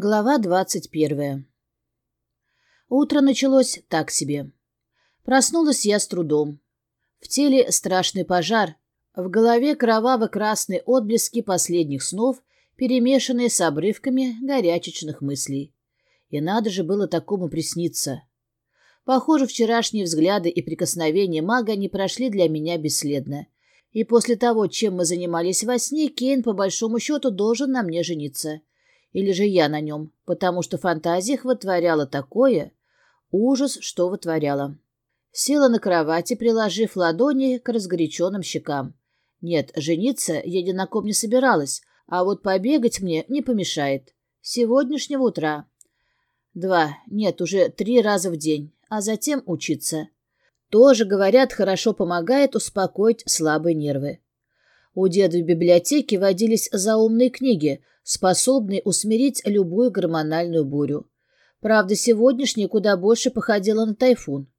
Глава двадцать первая. Утро началось так себе. Проснулась я с трудом. В теле страшный пожар, в голове кроваво-красные отблески последних снов, перемешанные с обрывками горячечных мыслей. И надо же было такому присниться. Похоже, вчерашние взгляды и прикосновения мага не прошли для меня бесследно. И после того, чем мы занимались во сне, Кейн, по большому счету, должен на мне жениться. Или же я на нем, потому что фантазия вытворяла такое, ужас, что вытворяла. Села на кровати, приложив ладони к разгоряченным щекам. Нет, жениться я ни на ком не собиралась, а вот побегать мне не помешает. Сегодняшнего утра. Два, нет, уже три раза в день, а затем учиться. Тоже, говорят, хорошо помогает успокоить слабые нервы. У деда в библиотеке водились заумные книги, способные усмирить любую гормональную бурю. Правда, сегодняшняя куда больше походила на тайфун.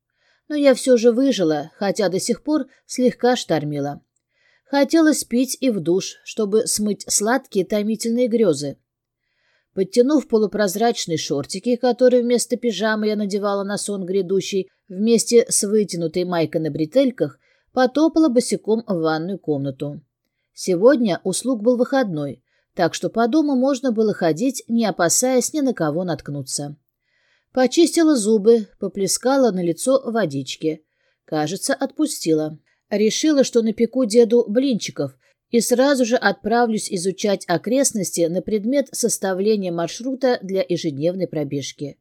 Но я все же выжила, хотя до сих пор слегка штормила. Хотелось пить и в душ, чтобы смыть сладкие томительные грезы. Подтянув полупрозрачные шортики, которые вместо пижамы я надевала на сон грядущий, вместе с вытянутой майкой на бретельках, потопала босиком в ванную комнату. Сегодня услуг был выходной, так что по дому можно было ходить, не опасаясь ни на кого наткнуться. Почистила зубы, поплескала на лицо водички. Кажется, отпустила. Решила, что напеку деду блинчиков и сразу же отправлюсь изучать окрестности на предмет составления маршрута для ежедневной пробежки.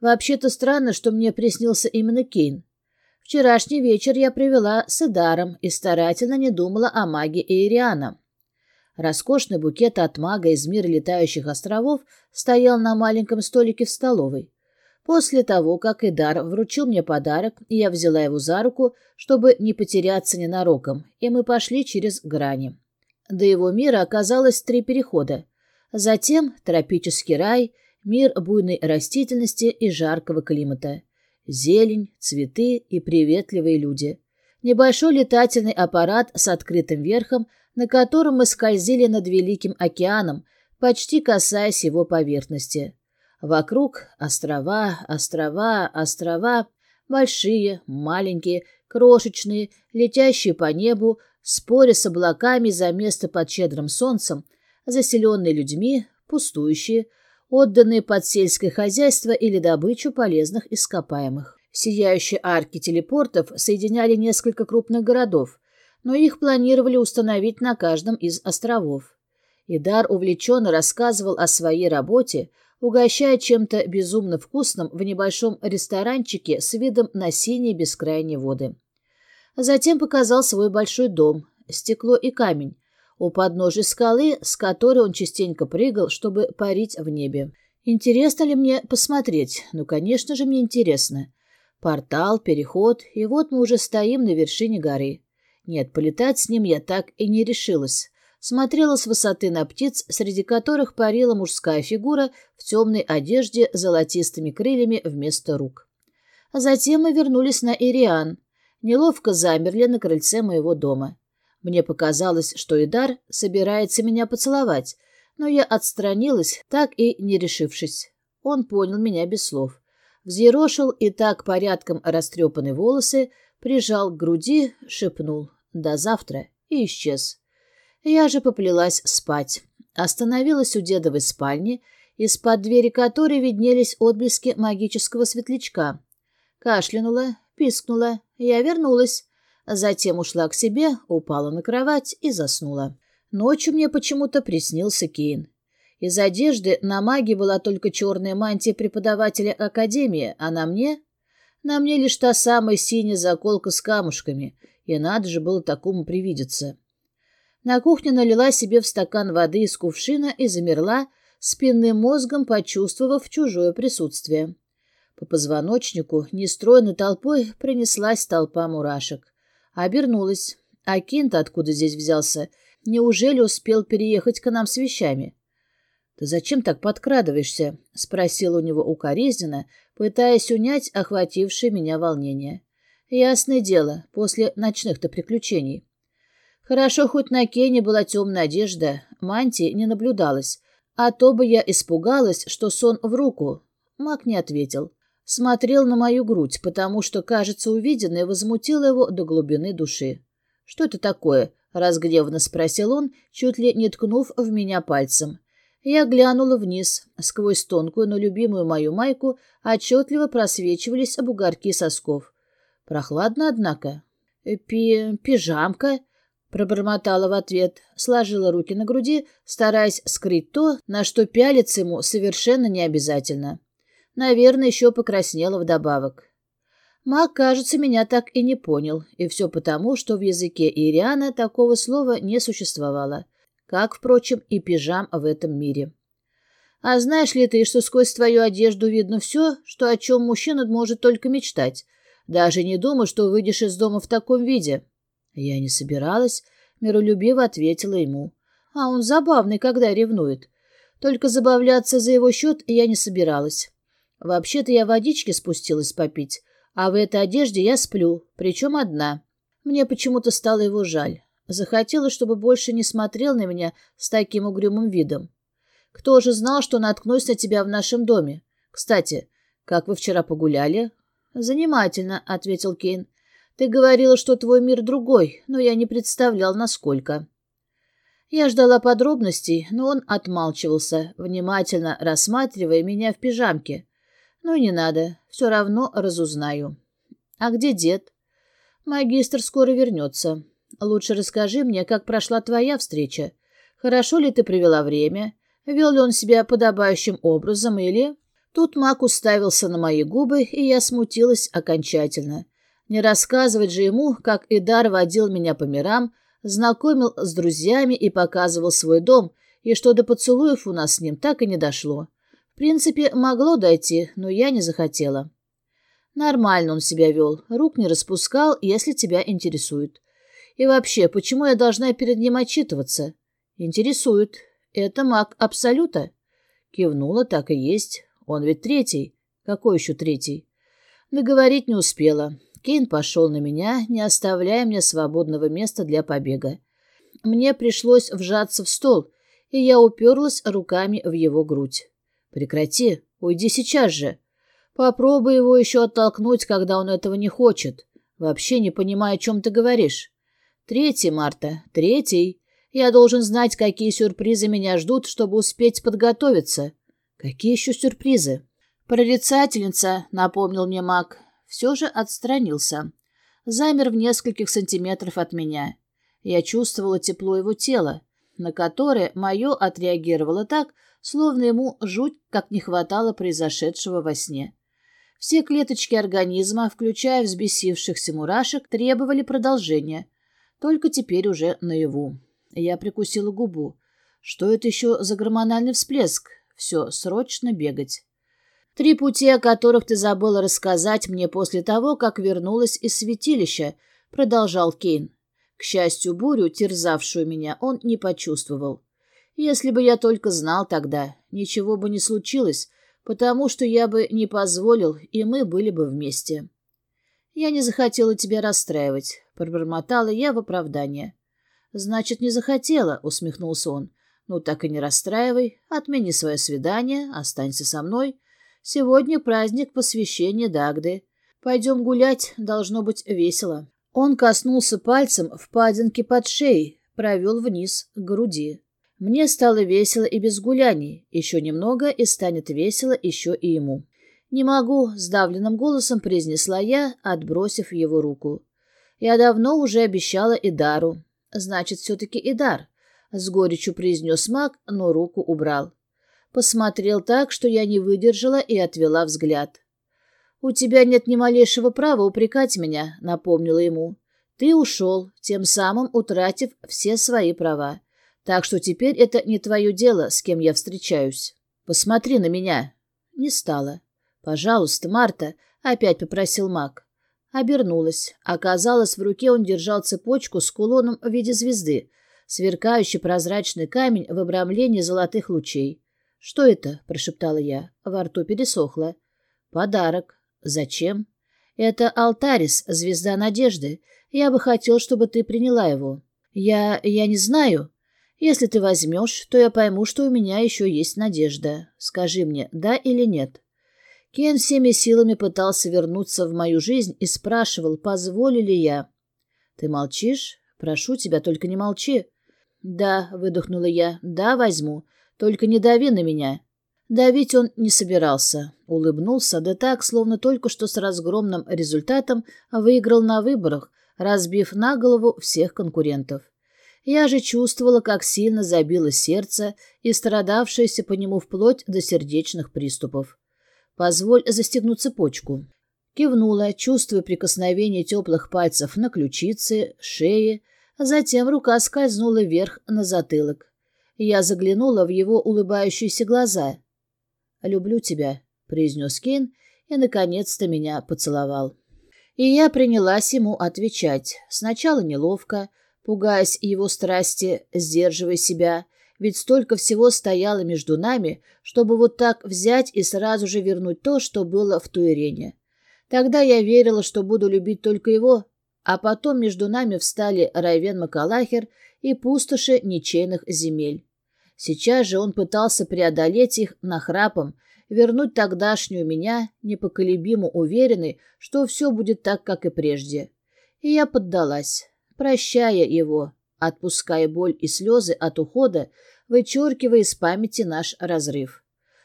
Вообще-то странно, что мне приснился именно Кейн. Вчерашний вечер я провела с Эдаром и старательно не думала о маге Эйриана. Роскошный букет от мага из мира летающих островов стоял на маленьком столике в столовой. После того, как Эдар вручил мне подарок, я взяла его за руку, чтобы не потеряться ненароком, и мы пошли через грани. До его мира оказалось три перехода. Затем тропический рай, мир буйной растительности и жаркого климата. Зелень, цветы и приветливые люди. Небольшой летательный аппарат с открытым верхом, на котором мы скользили над Великим океаном, почти касаясь его поверхности. Вокруг острова, острова, острова, большие, маленькие, крошечные, летящие по небу, споря с облаками за место под щедрым солнцем, заселенные людьми, пустующие, отданные под сельское хозяйство или добычу полезных ископаемых. Сияющие арки телепортов соединяли несколько крупных городов, но их планировали установить на каждом из островов. Идар увлеченно рассказывал о своей работе, угощая чем-то безумно вкусным в небольшом ресторанчике с видом на синие бескрайние воды. Затем показал свой большой дом, стекло и камень, у подножия скалы, с которой он частенько прыгал, чтобы парить в небе. Интересно ли мне посмотреть? Ну, конечно же, мне интересно. Портал, переход, и вот мы уже стоим на вершине горы. Нет, полетать с ним я так и не решилась. Смотрела с высоты на птиц, среди которых парила мужская фигура в темной одежде с золотистыми крыльями вместо рук. А затем мы вернулись на Ириан. Неловко замерли на крыльце моего дома. Мне показалось, что Идар собирается меня поцеловать, но я отстранилась, так и не решившись. Он понял меня без слов. Взъерошил и так порядком растрепанные волосы, прижал к груди, шепнул «до завтра» и исчез. Я же поплелась спать. Остановилась у дедовой спальни, из-под двери которой виднелись отблески магического светлячка. Кашлянула, пискнула, я вернулась. Затем ушла к себе, упала на кровать и заснула. Ночью мне почему-то приснился Кейн. Из одежды на маге была только черная мантия преподавателя академии, а на мне... На мне лишь та самая синяя заколка с камушками, и надо же было такому привидеться. На кухне налила себе в стакан воды из кувшина и замерла, спинным мозгом почувствовав чужое присутствие. По позвоночнику нестройной толпой принеслась толпа мурашек. Обернулась. А Кинт откуда здесь взялся? Неужели успел переехать к нам с вещами? — Ты зачем так подкрадываешься? — спросил у него укоризненно, пытаясь унять охватившее меня волнение. — Ясное дело, после ночных-то приключений. Хорошо, хоть на Кене была темная одежда, мантии не наблюдалось, А то бы я испугалась, что сон в руку. Мак не ответил. Смотрел на мою грудь, потому что, кажется, увиденное возмутило его до глубины души. «Что это такое?» — разгневанно спросил он, чуть ли не ткнув в меня пальцем. Я глянула вниз. Сквозь тонкую, но любимую мою майку отчетливо просвечивались бугорки сосков. Прохладно, однако. «Пи... пижамка», — пробормотала в ответ, сложила руки на груди, стараясь скрыть то, на что пялиться ему совершенно не обязательно. Наверное, еще покраснела вдобавок. Мак, кажется, меня так и не понял, и все потому, что в языке Ириана такого слова не существовало, как, впрочем, и пижам в этом мире. А знаешь ли ты, что сквозь твою одежду видно все, что о чем мужчина может только мечтать? Даже не думай, что выйдешь из дома в таком виде. Я не собиралась, миролюбиво ответила ему. А он забавный, когда ревнует. Только забавляться за его счет я не собиралась. Вообще-то я водички спустилась попить, а в этой одежде я сплю, причем одна. Мне почему-то стало его жаль. Захотелось, чтобы больше не смотрел на меня с таким угрюмым видом. Кто же знал, что наткнусь на тебя в нашем доме? Кстати, как вы вчера погуляли? Занимательно, — ответил Кейн. Ты говорила, что твой мир другой, но я не представлял, насколько. Я ждала подробностей, но он отмалчивался, внимательно рассматривая меня в пижамке. Ну и не надо, все равно разузнаю. А где дед? Магистр скоро вернется. Лучше расскажи мне, как прошла твоя встреча. Хорошо ли ты провела время? Вел ли он себя подобающим образом или... Тут маг уставился на мои губы, и я смутилась окончательно. Не рассказывать же ему, как Идар водил меня по мирам, знакомил с друзьями и показывал свой дом, и что до поцелуев у нас с ним так и не дошло принципе, могло дойти, но я не захотела. Нормально он себя вел, рук не распускал, если тебя интересует. И вообще, почему я должна перед ним отчитываться? Интересует. Это маг Абсолюта? Кивнула, так и есть. Он ведь третий. Какой еще третий? Договорить не успела. Кейн пошел на меня, не оставляя мне свободного места для побега. Мне пришлось вжаться в стол, и я уперлась руками в его грудь. Прекрати, уйди сейчас же. Попробуй его еще оттолкнуть, когда он этого не хочет. Вообще не понимаю, о чем ты говоришь. Третий, Марта, третий. Я должен знать, какие сюрпризы меня ждут, чтобы успеть подготовиться. Какие еще сюрпризы? Прорицательница, напомнил мне маг, все же отстранился. Замер в нескольких сантиметров от меня. Я чувствовала тепло его тела, на которое мое отреагировало так, словно ему жуть как не хватало произошедшего во сне. Все клеточки организма, включая взбесившихся мурашек, требовали продолжения, только теперь уже наяву. Я прикусила губу. Что это еще за гормональный всплеск? Все, срочно бегать. Три пути, о которых ты забыла рассказать мне после того, как вернулась из святилища, продолжал Кейн. К счастью, бурю, терзавшую меня, он не почувствовал. Если бы я только знал тогда, ничего бы не случилось, потому что я бы не позволил, и мы были бы вместе. Я не захотела тебя расстраивать, пробормотала я в оправдание. Значит, не захотела, усмехнулся он. Ну так и не расстраивай, отмени свое свидание, останься со мной. Сегодня праздник посвящения Дагды. Пойдем гулять, должно быть весело. Он коснулся пальцем впадинки под шеей, провел вниз к груди. Мне стало весело и без гуляний. Еще немного, и станет весело еще и ему. «Не могу», — сдавленным голосом произнесла я, отбросив его руку. «Я давно уже обещала Идару». «Значит, все-таки Идар», — с горечью произнес маг, но руку убрал. Посмотрел так, что я не выдержала и отвела взгляд. «У тебя нет ни малейшего права упрекать меня», — напомнила ему. «Ты ушел, тем самым утратив все свои права. Так что теперь это не твое дело, с кем я встречаюсь. Посмотри на меня. Не стало. Пожалуйста, Марта, опять попросил маг. Обернулась. Оказалось, в руке он держал цепочку с кулоном в виде звезды, сверкающий прозрачный камень в обрамлении золотых лучей. «Что это?» — прошептала я. Во рту пересохло. «Подарок. Зачем?» «Это Алтарис, звезда надежды. Я бы хотел, чтобы ты приняла его». «Я... я не знаю». Если ты возьмешь, то я пойму, что у меня еще есть надежда. Скажи мне, да или нет?» Кен всеми силами пытался вернуться в мою жизнь и спрашивал, позволю ли я. «Ты молчишь? Прошу тебя, только не молчи». «Да», — выдохнула я, — «да, возьму. Только не дави на меня». Давить он не собирался. Улыбнулся, да так, словно только что с разгромным результатом выиграл на выборах, разбив на голову всех конкурентов. Я же чувствовала, как сильно забило сердце и страдавшееся по нему вплоть до сердечных приступов. «Позволь застегнуть цепочку». Кивнула, чувствуя прикосновение теплых пальцев на ключице, шее, затем рука скользнула вверх на затылок. Я заглянула в его улыбающиеся глаза. «Люблю тебя», — произнес Кейн и, наконец-то, меня поцеловал. И я принялась ему отвечать. Сначала неловко, пугаясь его страсти, сдерживая себя — ведь столько всего стояло между нами, чтобы вот так взять и сразу же вернуть то, что было в Туэрене. Тогда я верила, что буду любить только его, а потом между нами встали Райвен Макалахер и пустоши ничейных земель. Сейчас же он пытался преодолеть их нахрапом, вернуть тогдашнюю меня, непоколебимо уверенной, что все будет так, как и прежде. И я поддалась, прощая его, отпуская боль и слезы от ухода, вычеркивая из памяти наш разрыв.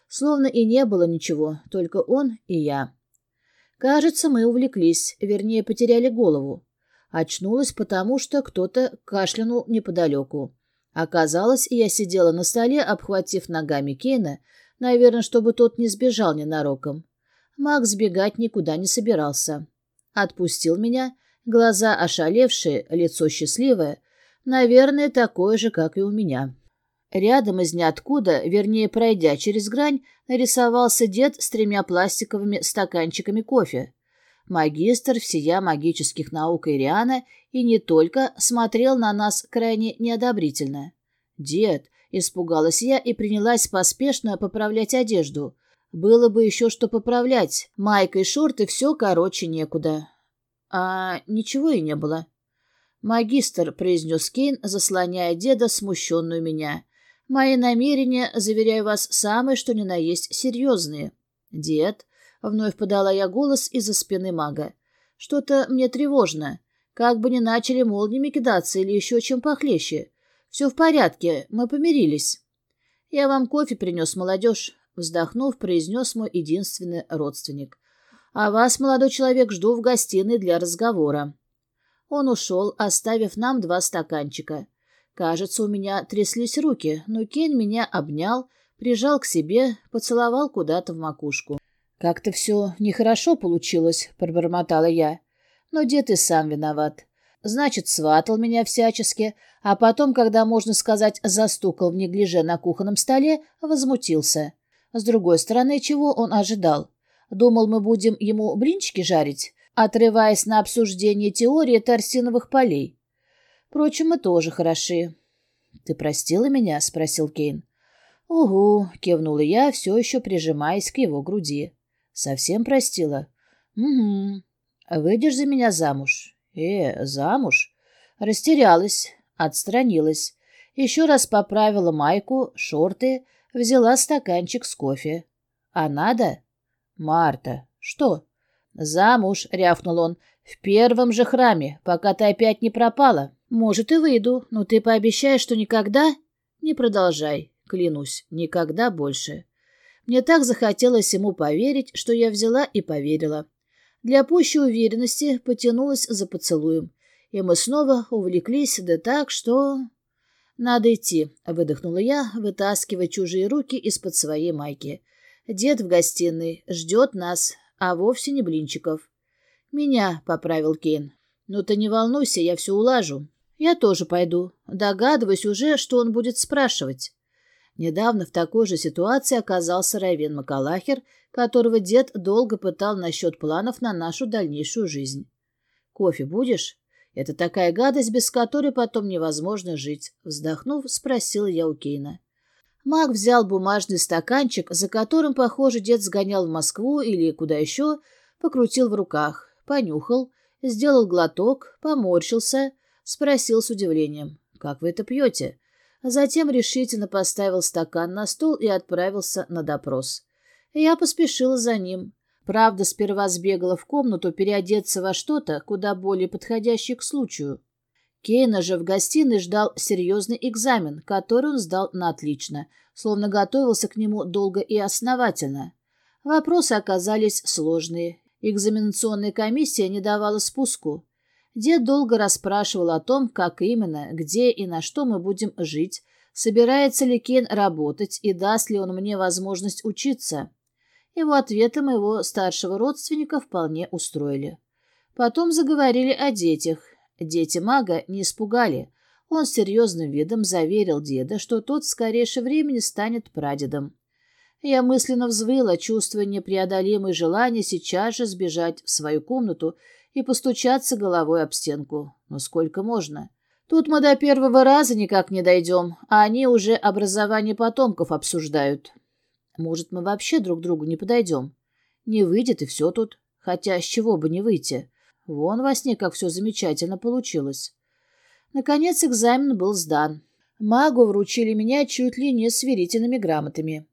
Словно и не было ничего, только он и я. Кажется, мы увлеклись, вернее, потеряли голову. Очнулась потому, что кто-то кашлянул неподалеку. Оказалось, я сидела на столе, обхватив ногами Кейна, наверное, чтобы тот не сбежал ненароком. Макс бегать никуда не собирался. Отпустил меня, глаза ошалевшие, лицо счастливое, наверное, такое же, как и у меня. Рядом из ниоткуда, вернее, пройдя через грань, нарисовался дед с тремя пластиковыми стаканчиками кофе. Магистр всея магических наук Ириана и не только смотрел на нас крайне неодобрительно. «Дед!» — испугалась я и принялась поспешно поправлять одежду. Было бы еще что поправлять. Майка и шорты все короче некуда. А ничего и не было. «Магистр», — произнес Кейн, заслоняя деда, смущенную меня. «Мои намерения, заверяю вас, самые что ни на есть серьезные». «Дед», — вновь подала я голос из-за спины мага, — «что-то мне тревожно. Как бы ни начали молниями кидаться или еще чем похлеще. Все в порядке, мы помирились». «Я вам кофе принес, молодежь», — вздохнув, произнес мой единственный родственник. «А вас, молодой человек, жду в гостиной для разговора». Он ушел, оставив нам два стаканчика. Кажется, у меня тряслись руки, но Кен меня обнял, прижал к себе, поцеловал куда-то в макушку. «Как-то все нехорошо получилось», — пробормотала я. «Но дед и сам виноват. Значит, сватал меня всячески, а потом, когда, можно сказать, застукал в неглиже на кухонном столе, возмутился. С другой стороны, чего он ожидал? Думал, мы будем ему блинчики жарить? отрываясь на обсуждение теории торсиновых полей. Впрочем, мы тоже хороши. — Ты простила меня? — спросил Кейн. — Угу, — кивнула я, все еще прижимаясь к его груди. — Совсем простила? — Угу. — Выйдешь за меня замуж? — Э, замуж? Растерялась, отстранилась. Еще раз поправила майку, шорты, взяла стаканчик с кофе. — А надо? — Марта. — Что? — «Замуж», — рявкнул он, — «в первом же храме, пока ты опять не пропала. Может, и выйду, но ты пообещаешь, что никогда...» «Не продолжай, клянусь, никогда больше». Мне так захотелось ему поверить, что я взяла и поверила. Для пущей уверенности потянулась за поцелуем, и мы снова увлеклись, да так, что... «Надо идти», — выдохнула я, вытаскивая чужие руки из-под своей майки. «Дед в гостиной ждет нас, а вовсе не блинчиков. «Меня», — поправил Кейн. «Ну ты не волнуйся, я все улажу. Я тоже пойду. Догадываюсь уже, что он будет спрашивать». Недавно в такой же ситуации оказался Райвен Макалахер, которого дед долго пытал насчет планов на нашу дальнейшую жизнь. «Кофе будешь?» «Это такая гадость, без которой потом невозможно жить», — вздохнув, спросила я у Кейна. Маг взял бумажный стаканчик, за которым, похоже, дед сгонял в Москву или куда еще, покрутил в руках, понюхал, сделал глоток, поморщился, спросил с удивлением. «Как вы это пьете?» Затем решительно поставил стакан на стол и отправился на допрос. Я поспешила за ним. Правда, сперва сбегала в комнату переодеться во что-то, куда более подходящее к случаю. Кейна же в гостиной ждал серьезный экзамен, который он сдал на отлично, словно готовился к нему долго и основательно. Вопросы оказались сложные. Экзаменационная комиссия не давала спуску. Дед долго расспрашивал о том, как именно, где и на что мы будем жить, собирается ли Кен работать и даст ли он мне возможность учиться. Его ответы моего старшего родственника вполне устроили. Потом заговорили о детях, Дети мага не испугали. Он серьезным видом заверил деда, что тот в скорейшее времени станет прадедом. Я мысленно взвыла, чувствуя непреодолимое желание сейчас же сбежать в свою комнату и постучаться головой об стенку. Но сколько можно? Тут мы до первого раза никак не дойдем, а они уже образование потомков обсуждают. Может, мы вообще друг другу не подойдем? Не выйдет, и все тут. Хотя с чего бы не выйти? Вон во сне как все замечательно получилось. Наконец экзамен был сдан. Магу вручили меня чуть ли не сверительными грамотами.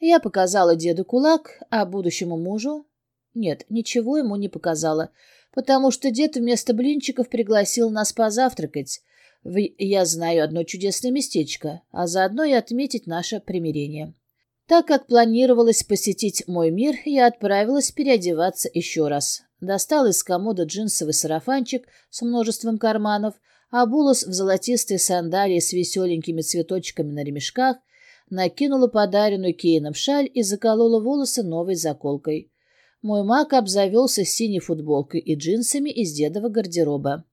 Я показала деду кулак, а будущему мужу... Нет, ничего ему не показала, потому что дед вместо блинчиков пригласил нас позавтракать. Я знаю одно чудесное местечко, а заодно и отметить наше примирение. Так как планировалось посетить мой мир, я отправилась переодеваться еще раз достал из комода джинсовый сарафанчик с множеством карманов, обулась в золотистые сандалии с веселенькими цветочками на ремешках, накинула подаренную Кейном шаль и заколола волосы новой заколкой. Мой маг обзавелся синей футболкой и джинсами из дедова гардероба.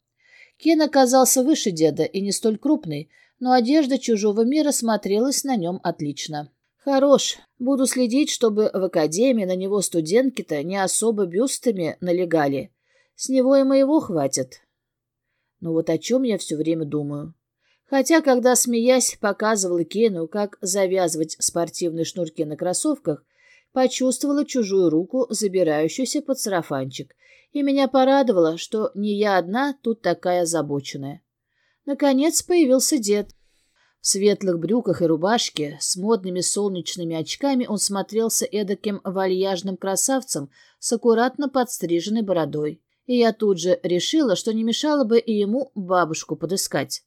Кен оказался выше деда и не столь крупный, но одежда чужого мира смотрелась на нем отлично. Хорош. Буду следить, чтобы в академии на него студентки-то не особо бюстами налегали. С него и моего хватит. Но вот о чем я все время думаю. Хотя, когда, смеясь, показывала Кену, как завязывать спортивные шнурки на кроссовках, почувствовала чужую руку, забирающуюся под сарафанчик, и меня порадовало, что не я одна тут такая озабоченная. Наконец появился дед. В светлых брюках и рубашке с модными солнечными очками он смотрелся эдаким вальяжным красавцем с аккуратно подстриженной бородой. И я тут же решила, что не мешало бы и ему бабушку подыскать.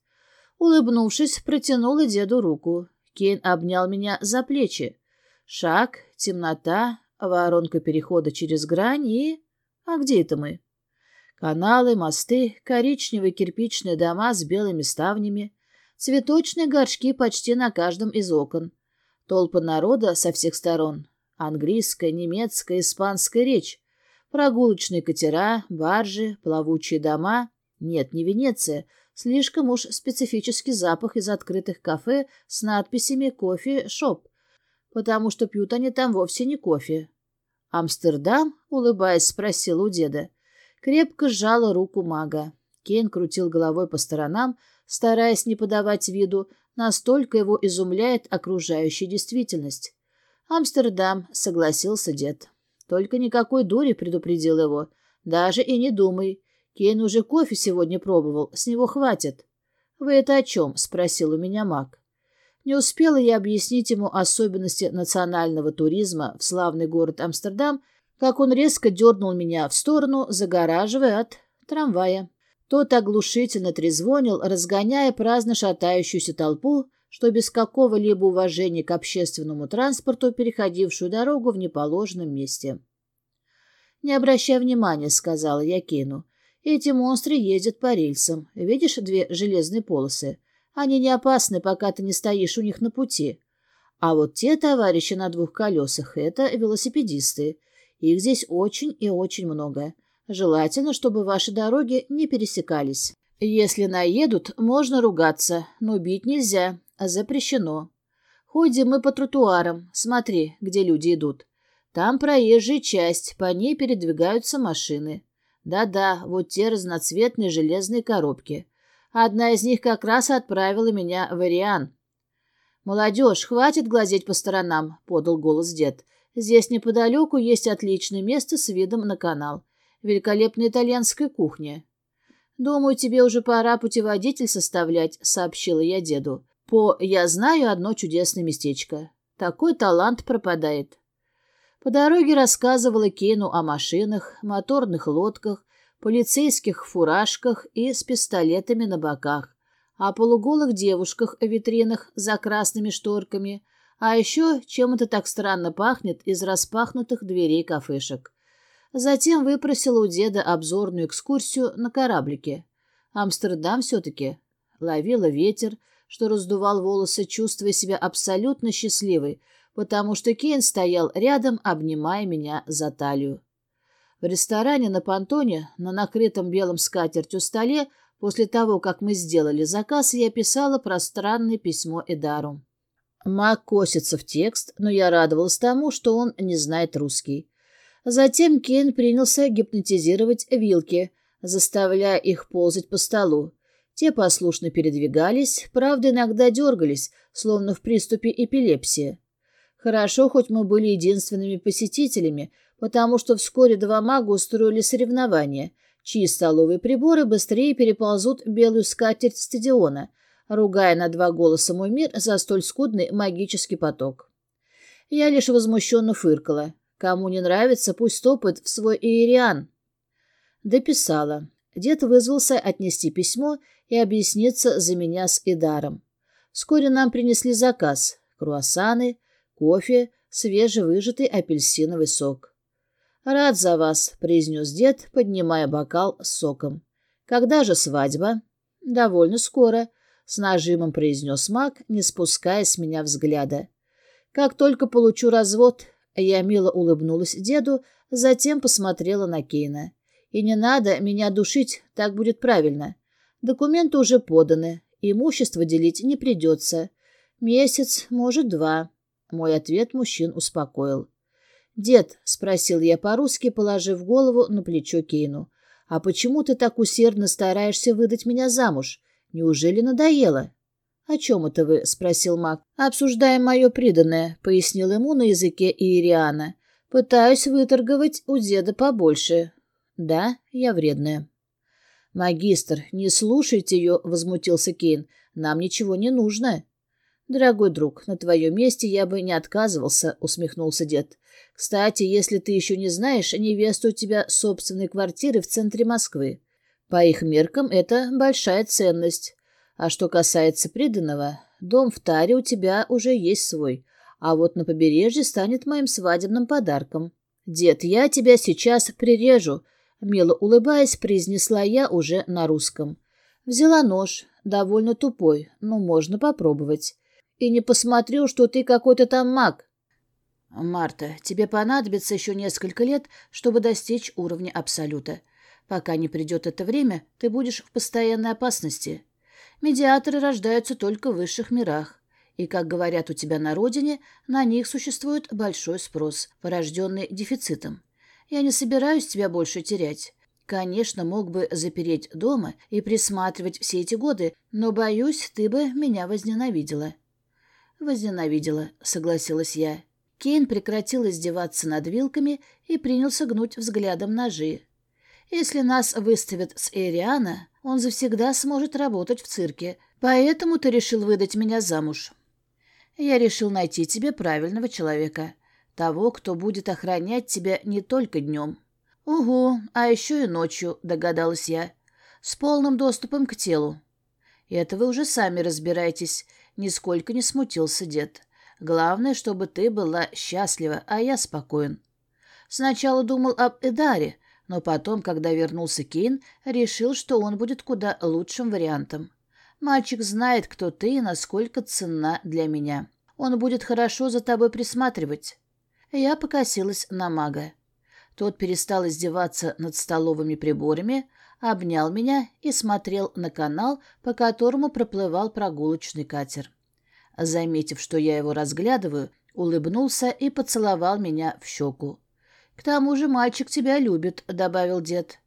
Улыбнувшись, протянула деду руку. Кейн обнял меня за плечи. Шаг, темнота, воронка перехода через грань и... А где это мы? Каналы, мосты, коричневые кирпичные дома с белыми ставнями — Цветочные горшки почти на каждом из окон. Толпы народа со всех сторон. Английская, немецкая, испанская речь. Прогулочные катера, баржи, плавучие дома. Нет, не Венеция. Слишком уж специфический запах из открытых кафе с надписями «Кофе-шоп», потому что пьют они там вовсе не кофе. «Амстердам?» — улыбаясь, спросила у деда. Крепко сжала руку мага. Кен крутил головой по сторонам, стараясь не подавать виду, настолько его изумляет окружающая действительность. «Амстердам», — согласился дед. «Только никакой дури», — предупредил его. «Даже и не думай. Кейн уже кофе сегодня пробовал, с него хватит». «Вы это о чем?» — спросил у меня маг. Не успела я объяснить ему особенности национального туризма в славный город Амстердам, как он резко дернул меня в сторону, загораживая от трамвая. Тот оглушительно трезвонил, разгоняя праздно шатающуюся толпу, что без какого-либо уважения к общественному транспорту, переходившую дорогу в неположенном месте. «Не обращай внимания», — сказала я Кину. «Эти монстры ездят по рельсам. Видишь две железные полосы? Они не опасны, пока ты не стоишь у них на пути. А вот те товарищи на двух колесах — это велосипедисты. Их здесь очень и очень много. Желательно, чтобы ваши дороги не пересекались. Если наедут, можно ругаться, но бить нельзя, запрещено. Ходим мы по тротуарам, смотри, где люди идут. Там проезжая часть, по ней передвигаются машины. Да-да, вот те разноцветные железные коробки. Одна из них как раз отправила меня в Ариан. «Молодежь, хватит глазеть по сторонам», — подал голос дед. «Здесь неподалеку есть отличное место с видом на канал великолепная итальянская кухня. «Думаю, тебе уже пора путеводитель составлять», — сообщила я деду. по «Я знаю одно чудесное местечко». Такой талант пропадает. По дороге рассказывала Кейну о машинах, моторных лодках, полицейских фуражках и с пистолетами на боках, о полуголых девушках в витринах за красными шторками, а еще чем это так странно пахнет из распахнутых дверей кафешек. Затем выпросила у деда обзорную экскурсию на кораблике. Амстердам все-таки. Ловила ветер, что раздувал волосы, чувствуя себя абсолютно счастливой, потому что Кейн стоял рядом, обнимая меня за талию. В ресторане на понтоне, на накрытом белым скатертью столе, после того, как мы сделали заказ, я писала пространное письмо Эдару. Мак косится в текст, но я радовалась тому, что он не знает русский. Затем Кейн принялся гипнотизировать вилки, заставляя их ползать по столу. Те послушно передвигались, правда, иногда дергались, словно в приступе эпилепсии. Хорошо, хоть мы были единственными посетителями, потому что вскоре два мага устроили соревнования, чьи столовые приборы быстрее переползут белую скатерть стадиона, ругая на два голоса мой мир за столь скудный магический поток. Я лишь возмущенно фыркала. Кому не нравится, пусть топает в свой иериан. Дописала. Дед вызвался отнести письмо и объясниться за меня с Идаром. Вскоре нам принесли заказ — круассаны, кофе, свежевыжатый апельсиновый сок. «Рад за вас», — произнес дед, поднимая бокал с соком. «Когда же свадьба?» «Довольно скоро», — с нажимом произнес маг, не спуская с меня взгляда. «Как только получу развод...» Я мило улыбнулась деду, затем посмотрела на Кейна. «И не надо меня душить, так будет правильно. Документы уже поданы, имущество делить не придется. Месяц, может, два. Мой ответ мужчин успокоил. «Дед», — спросил я по-русски, положив голову на плечо Кейну, «а почему ты так усердно стараешься выдать меня замуж? Неужели надоело?» «О чем это вы?» — спросил маг. «Обсуждаем мое приданное», — пояснил ему на языке Иериана. «Пытаюсь выторговать у деда побольше». «Да, я вредная». «Магистр, не слушайте ее», — возмутился Кейн. «Нам ничего не нужно». «Дорогой друг, на твоем месте я бы не отказывался», — усмехнулся дед. «Кстати, если ты еще не знаешь, невеста у тебя собственной квартиры в центре Москвы. По их меркам это большая ценность. А что касается приданного, дом в Таре у тебя уже есть свой, а вот на побережье станет моим свадебным подарком. Дед, я тебя сейчас прирежу», Мило улыбаясь, произнесла я уже на русском. Взяла нож, довольно тупой, но можно попробовать. И не посмотрю, что ты какой-то там маг. Марта, тебе понадобится еще несколько лет, чтобы достичь уровня Абсолюта. Пока не придет это время, ты будешь в постоянной опасности. Медиаторы рождаются только в высших мирах. И, как говорят у тебя на родине, на них существует большой спрос, порожденный дефицитом. Я не собираюсь тебя больше терять. Конечно, мог бы запереть дома и присматривать все эти годы, но, боюсь, ты бы меня возненавидела». «Возненавидела», — согласилась я. Кейн прекратил издеваться над вилками и принялся гнуть взглядом ножи. «Если нас выставят с Эриана, он завсегда сможет работать в цирке, поэтому ты решил выдать меня замуж». «Я решил найти тебе правильного человека. Того, кто будет охранять тебя не только днем. «Угу, а еще и ночью», — догадалась я. «С полным доступом к телу». «Это вы уже сами разбираетесь», — нисколько не смутился дед. «Главное, чтобы ты была счастлива, а я спокоен». Сначала думал об Эдаре, но потом, когда вернулся Кейн, решил, что он будет куда лучшим вариантом. Мальчик знает, кто ты и насколько ценна для меня. Он будет хорошо за тобой присматривать. Я покосилась на мага. Тот перестал издеваться над столовыми приборами, обнял меня и смотрел на канал, по которому проплывал прогулочный катер. Заметив, что я его разглядываю, улыбнулся и поцеловал меня в щеку. «К тому же мальчик тебя любит», — добавил дед.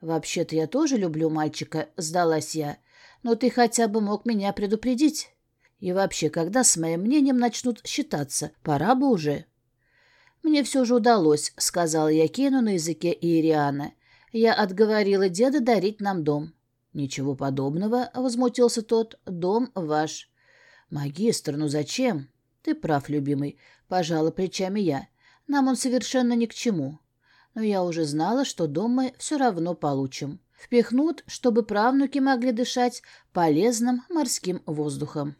«Вообще-то я тоже люблю мальчика», — сдалась я. «Но ты хотя бы мог меня предупредить. И вообще, когда с моим мнением начнут считаться, пора бы уже». «Мне все же удалось», — сказал я Кену на языке Ириана. «Я отговорила деда дарить нам дом». «Ничего подобного», — возмутился тот. «Дом ваш». Магистр, ну зачем? Ты прав, любимый. Пожала плечами я. Нам он совершенно ни к чему. Но я уже знала, что дом мы все равно получим. Впихнут, чтобы правнуки могли дышать полезным морским воздухом.